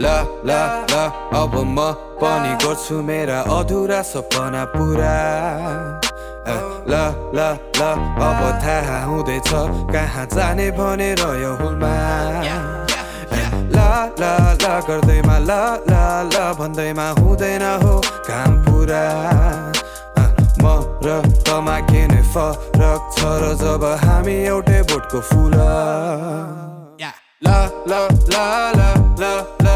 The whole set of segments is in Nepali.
ला ला ला अब म पनि गर्छु मेरा अधुरा सपना पुरा ला ला ला अब थाहा हुँदैछ कहाँ जाने भनेर यो हुलमा ला ला ला गर्दैमा ला ला ला भन्दैमा हुँदैन हो काम पुरा म र तमा के नै फरक छ र जब हामी एउटै बोटको फुल ला ला ला ला ला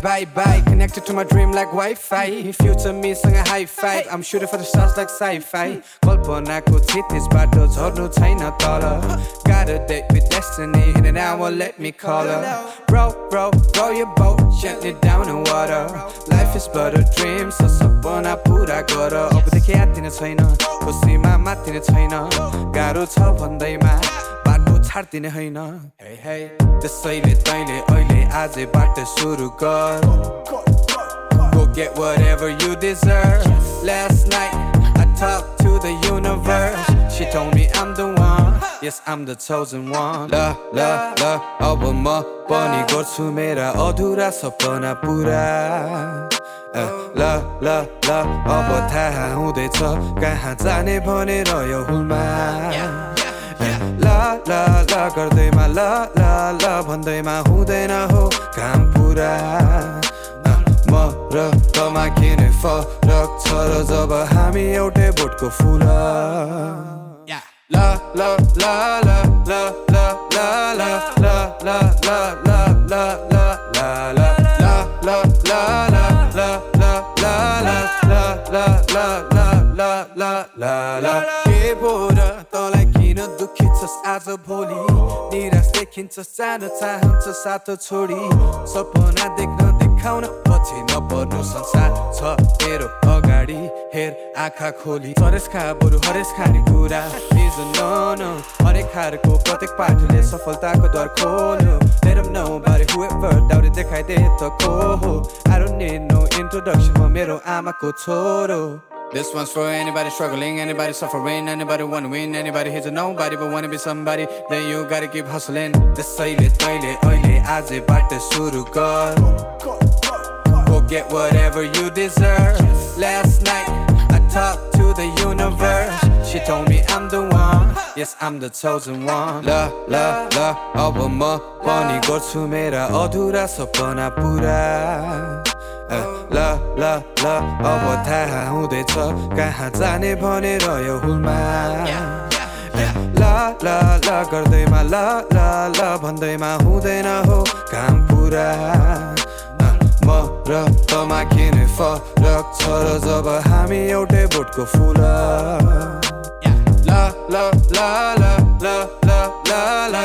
Bye bye Connected to my dream like Wi-Fi Future me सँग high five I'm shooting for the stars like sci-fi कल्पनाको क्षितिजबाट झर्नु छैन तल Got a date with destiny In an hour let me call her Bro, bro, row your boat Gently down in water Life is but a dream So सपना पुरा गर अबदेखि आत्तिने छैन खुसीमा मात्तिने छैन गाह्रो छ भन्दैमा बाटो छाड्दिने होइन. त्यसैले तैँले अहिले आजैबाट सुरु गर Go get whatever you deserve Last night I talked to the universe She told me I'm the one Yes, I'm the chosen one La la la अब म पनि गर्छु मेरा अधुरा सपना पुरा ला ला ला अब थाहा हुँदैछ कहाँ जाने भनेर यो हुलमा हुँदैन हो घाम जब हामी एउटै बोटको फुल la la la la. के बोर तँलाई किन दुखी छस् आज भोलि निराश देखिन्छ सानो चाहन्छ सातो छोडी सपना देख्न देखाउन पछि नपर्नु संसार छ तेरो अगाडि हेर आँखा खोली सरेस खा बरु हरेस खाने कुरा न हरेक हारको प्रत्येक पाठले सफलताको द्वार खोल्यो it whoever doubted देखाइदे त को हो I don't need no introduction म मेरो आमाको छोरो This one's for anybody struggling, anybody suffering, anybody wanna win, anybody here's a nobody but wanna be somebody. Then you gotta keep hustling. त्यसैले तैँले अहिले आजैबाट सुरु गर Go get whatever you deserve. Last night I talked to the universe. She told me I'm the one. Yes, I'm the chosen one. ला ला ला अब म पनि गर्छु मेरा अधुरा सपना पुरा ए, ला ला ला अब थाहा हुँदैछ कहाँ जाने भनेर यो हुलमा ला ला ला गर्दैमा ला ला ला भन्दैमा हुँदैन हो काम पुरा म र तमा के नै फरक छ र जब हामी एउटै बोटको फुल La la la la la la la la